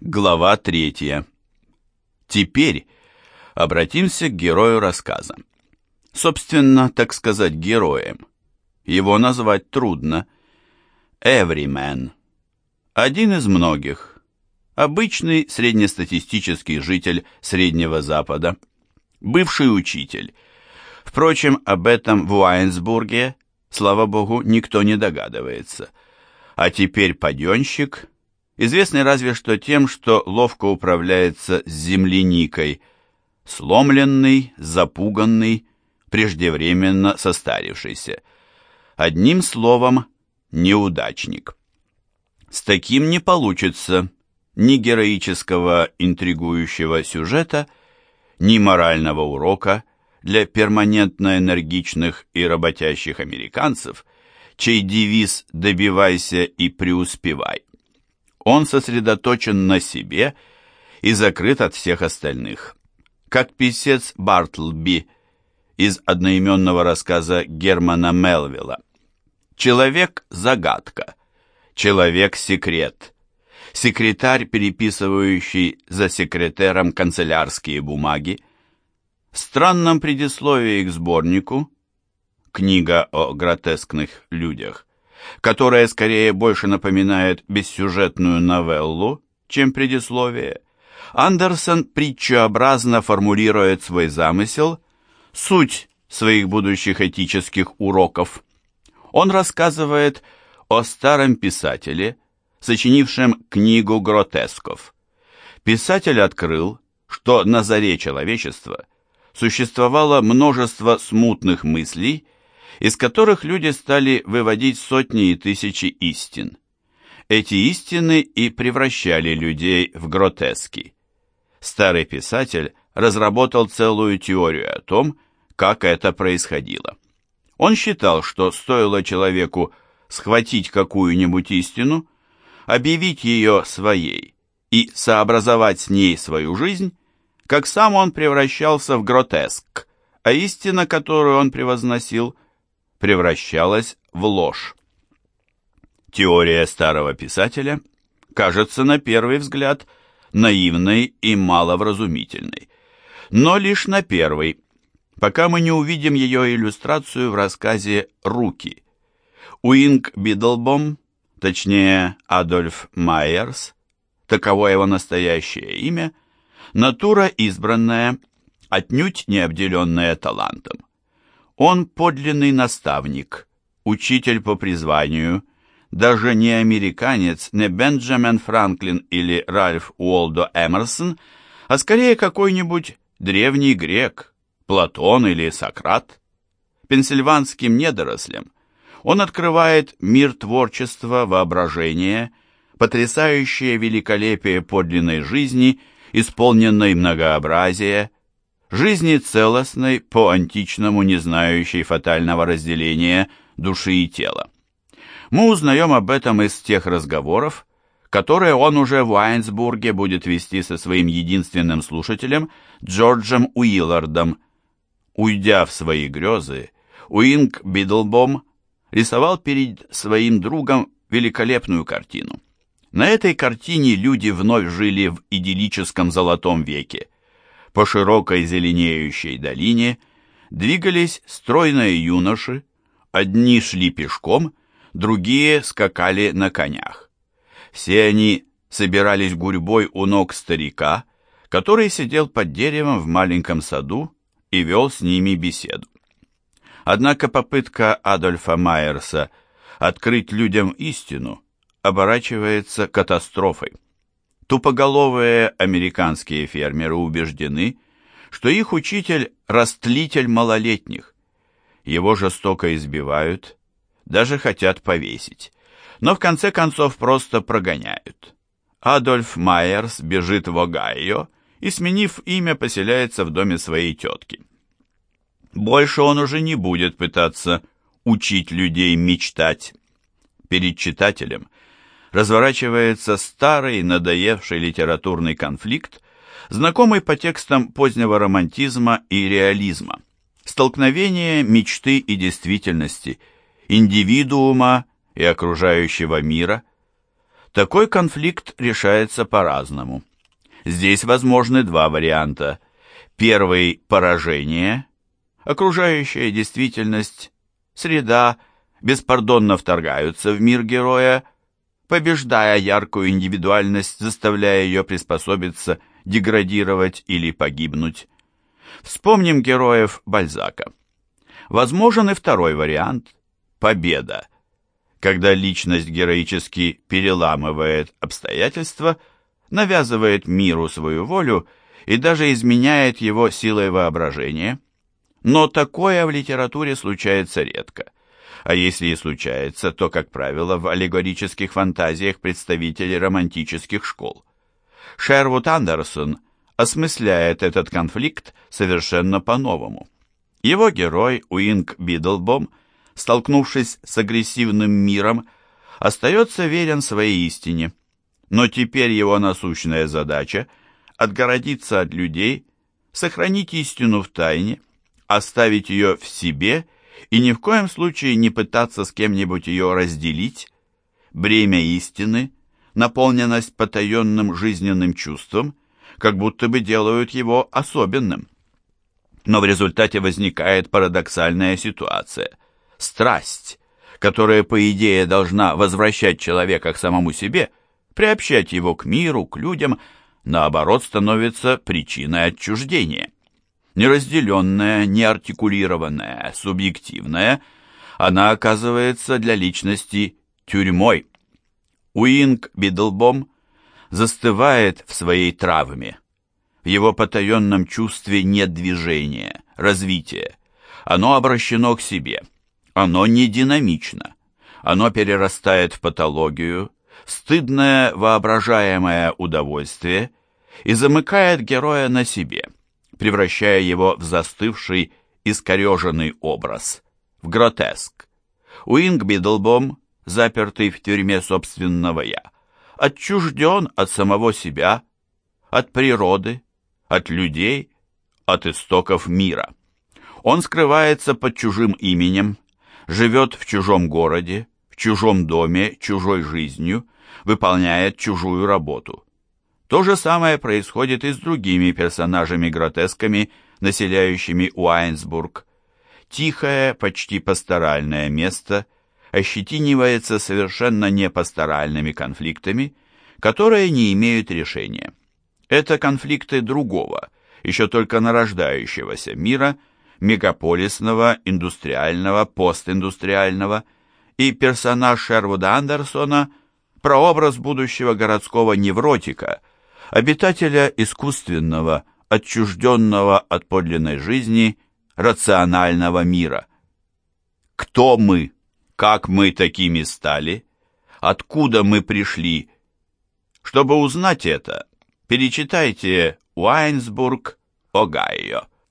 Глава третья. Теперь обратимся к герою рассказа. Собственно, так сказать, героем. Его назвать трудно. Everyman. Один из многих. Обычный среднестатистический житель Среднего Запада. Бывший учитель. Впрочем, об этом в Уайнсбурге, слава богу, никто не догадывается. А теперь паденщик – известный разве что тем, что ловко управляется с земляникой, сломленный, запуганный, преждевременно состарившийся. Одним словом, неудачник. С таким не получится ни героического интригующего сюжета, ни морального урока для перманентно энергичных и работящих американцев, чей девиз «добивайся и преуспевай». Он сосредоточен на себе и закрыт от всех остальных. Как писец Бартлби из одноименного рассказа Германа Мелвилла. Человек-загадка, человек-секрет, секретарь, переписывающий за секретером канцелярские бумаги. В странном предисловии к сборнику «Книга о гротескных людях» которая скорее больше напоминает бессюжетную новеллу, чем предисловие, Андерсон притчеобразно формулирует свой замысел, суть своих будущих этических уроков. Он рассказывает о старом писателе, сочинившем книгу гротесков. Писатель открыл, что на заре человечества существовало множество смутных мыслей из которых люди стали выводить сотни и тысячи истин. Эти истины и превращали людей в гротески. Старый писатель разработал целую теорию о том, как это происходило. Он считал, что стоило человеку схватить какую-нибудь истину, объявить ее своей и сообразовать с ней свою жизнь, как сам он превращался в гротеск, а истина, которую он превозносил – превращалась в ложь. Теория старого писателя кажется на первый взгляд наивной и маловразумительной, но лишь на первый, пока мы не увидим ее иллюстрацию в рассказе «Руки». Уинг Бидлбом, точнее Адольф Майерс, таково его настоящее имя, натура избранная, отнюдь не обделенная талантом. Он подлинный наставник, учитель по призванию, даже не американец, не Бенджамин Франклин или Ральф Уолдо Эмерсон, а скорее какой-нибудь древний грек, Платон или Сократ. Пенсильванским недорослям он открывает мир творчества, воображения, потрясающее великолепие подлинной жизни, исполненной многообразия, жизни целостной, по-античному не знающей фатального разделения души и тела. Мы узнаем об этом из тех разговоров, которые он уже в Уайнсбурге будет вести со своим единственным слушателем Джорджем Уиллардом. Уйдя в свои грезы, Уинг Бидлбом рисовал перед своим другом великолепную картину. На этой картине люди вновь жили в идиллическом золотом веке – по широкой зеленеющей долине двигались стройные юноши, одни шли пешком, другие скакали на конях. Все они собирались гурьбой у ног старика, который сидел под деревом в маленьком саду и вел с ними беседу. Однако попытка Адольфа Майерса открыть людям истину оборачивается катастрофой. Тупоголовые американские фермеры убеждены, что их учитель – растлитель малолетних. Его жестоко избивают, даже хотят повесить, но в конце концов просто прогоняют. Адольф Майерс бежит в Огайо и, сменив имя, поселяется в доме своей тетки. Больше он уже не будет пытаться учить людей мечтать. Перед читателем разворачивается старый надоевший литературный конфликт, знакомый по текстам позднего романтизма и реализма. Столкновение мечты и действительности, индивидуума и окружающего мира. Такой конфликт решается по-разному. Здесь возможны два варианта. Первый – поражение, окружающая действительность, среда беспардонно вторгаются в мир героя, побеждая яркую индивидуальность, заставляя ее приспособиться, деградировать или погибнуть. Вспомним героев Бальзака. Возможен и второй вариант – победа, когда личность героически переламывает обстоятельства, навязывает миру свою волю и даже изменяет его силой воображения. Но такое в литературе случается редко. А если и случается, то, как правило, в аллегорических фантазиях представителей романтических школ. Шервуд Андерсон осмысляет этот конфликт совершенно по-новому. Его герой Уинг Бидлбом, столкнувшись с агрессивным миром, остается верен своей истине, но теперь его насущная задача – отгородиться от людей, сохранить истину в тайне, оставить ее в себе и ни в коем случае не пытаться с кем-нибудь ее разделить. Бремя истины, наполненность потаенным жизненным чувством, как будто бы делают его особенным. Но в результате возникает парадоксальная ситуация. Страсть, которая, по идее, должна возвращать человека к самому себе, приобщать его к миру, к людям, наоборот, становится причиной отчуждения. Неразделенная, неартикулированная, субъективная, она оказывается для личности тюрьмой. Уинг Бидлбом застывает в своей травме, в его потаенном чувстве нет движения, развития. Оно обращено к себе. Оно не динамично. Оно перерастает в патологию, стыдное воображаемое удовольствие и замыкает героя на себе, превращая его в застывший, искореженный образ, в гротеск. Уинг Бидлбом, запертый в тюрьме собственного «я», отчужден от самого себя, от природы, от людей, от истоков мира. Он скрывается под чужим именем, живет в чужом городе, в чужом доме, чужой жизнью, выполняет чужую работу. То же самое происходит и с другими персонажами-гротесками, населяющими Уайнсбург. Тихое, почти пасторальное место ощетинивается совершенно не пасторальными конфликтами, которые не имеют решения. Это конфликты другого, еще только нарождающегося мира, мегаполисного, индустриального, постиндустриального, и персонаж Шервуда Андерсона – прообраз будущего городского невротика, обитателя искусственного, отчужденного от подлинной жизни, рационального мира. Кто мы? Как мы такими стали? Откуда мы пришли? Чтобы узнать это, Перечитайте «Уайнсбург, Огайо».